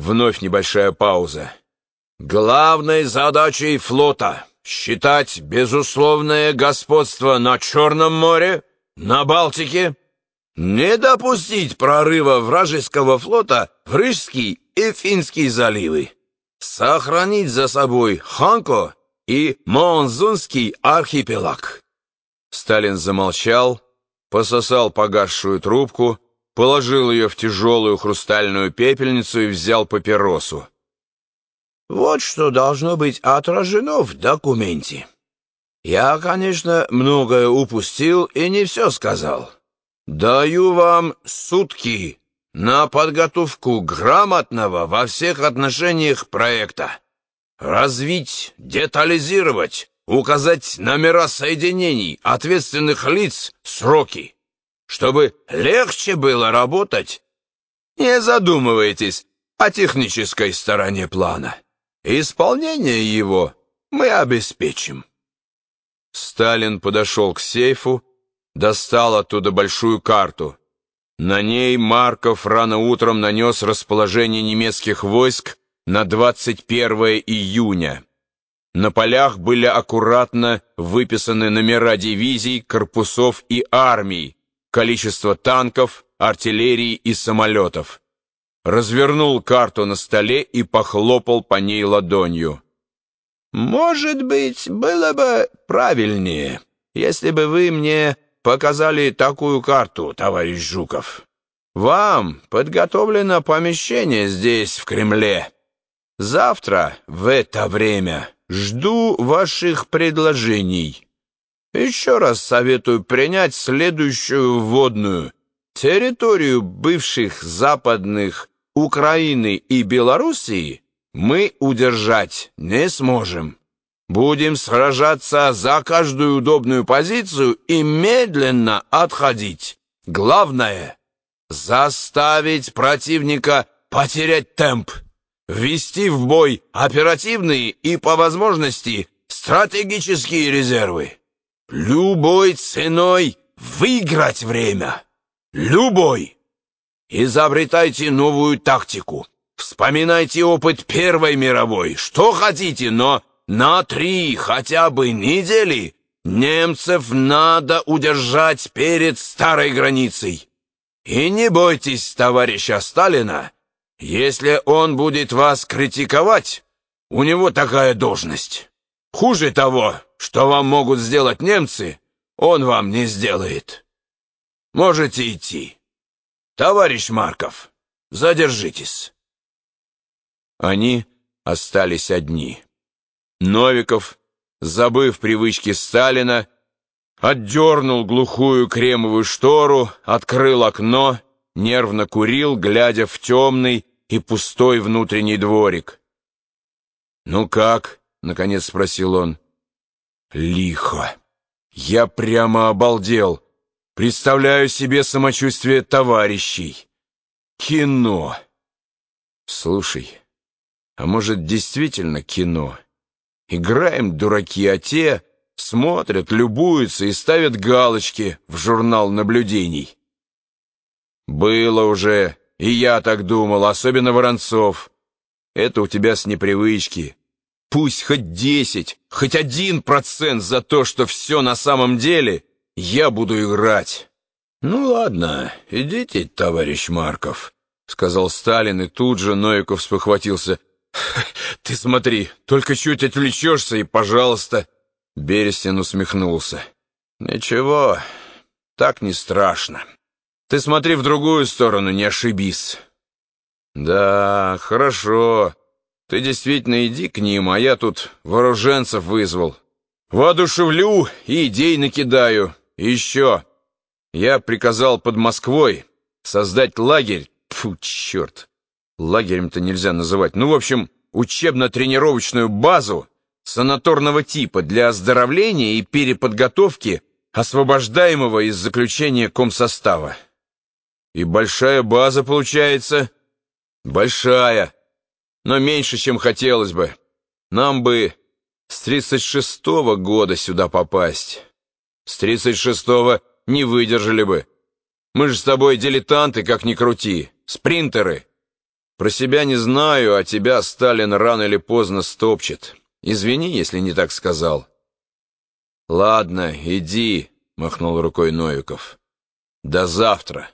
Вновь небольшая пауза. Главной задачей флота считать безусловное господство на Черном море, на Балтике, не допустить прорыва вражеского флота в Рижский и Финский заливы, сохранить за собой Ханко и Монзунский архипелаг. Сталин замолчал, пососал погасшую трубку, положил ее в тяжелую хрустальную пепельницу и взял папиросу. Вот что должно быть отражено в документе. Я, конечно, многое упустил и не все сказал. Даю вам сутки на подготовку грамотного во всех отношениях проекта. Развить, детализировать, указать номера соединений, ответственных лиц, сроки. Чтобы легче было работать, не задумывайтесь о технической стороне плана. Исполнение его мы обеспечим. Сталин подошел к сейфу, достал оттуда большую карту. На ней Марков рано утром нанес расположение немецких войск на 21 июня. На полях были аккуратно выписаны номера дивизий, корпусов и армий, количество танков, артиллерии и самолетов развернул карту на столе и похлопал по ней ладонью. «Может быть, было бы правильнее, если бы вы мне показали такую карту, товарищ Жуков. Вам подготовлено помещение здесь, в Кремле. Завтра в это время жду ваших предложений. Еще раз советую принять следующую вводную. Территорию бывших западных Украины и Белоруссии мы удержать не сможем. Будем сражаться за каждую удобную позицию и медленно отходить. Главное — заставить противника потерять темп, ввести в бой оперативные и, по возможности, стратегические резервы. Любой ценой выиграть время. Любой. Изобретайте новую тактику. Вспоминайте опыт Первой мировой. Что хотите, но на три хотя бы недели немцев надо удержать перед старой границей. И не бойтесь товарища Сталина, если он будет вас критиковать, у него такая должность. Хуже того, что вам могут сделать немцы, он вам не сделает. Можете идти. «Товарищ Марков, задержитесь!» Они остались одни. Новиков, забыв привычки Сталина, отдернул глухую кремовую штору, открыл окно, нервно курил, глядя в темный и пустой внутренний дворик. «Ну как?» — наконец спросил он. «Лихо. Я прямо обалдел». Представляю себе самочувствие товарищей. Кино. Слушай, а может действительно кино? Играем дураки, а те смотрят, любуются и ставят галочки в журнал наблюдений. Было уже, и я так думал, особенно Воронцов. Это у тебя с непривычки. Пусть хоть десять, хоть один процент за то, что все на самом деле — я буду играть. Ну ладно, идите, товарищ Марков, сказал Сталин, и тут же Новиков спохватился. Ты смотри, только чуть отвлечешься, и пожалуйста. Берестин усмехнулся. Ничего, так не страшно. Ты смотри в другую сторону, не ошибись. Да, хорошо. Ты действительно иди к ним, а я тут вооруженцев вызвал. Воодушевлю и идей накидаю. И еще, я приказал под Москвой создать лагерь, фу, черт, лагерем-то нельзя называть, ну, в общем, учебно-тренировочную базу санаторного типа для оздоровления и переподготовки освобождаемого из заключения комсостава. И большая база получается. Большая, но меньше, чем хотелось бы. Нам бы с 36-го года сюда попасть. С тридцать шестого не выдержали бы. Мы же с тобой дилетанты, как ни крути, спринтеры. Про себя не знаю, а тебя Сталин рано или поздно стопчет. Извини, если не так сказал». «Ладно, иди», — махнул рукой Новиков. «До завтра».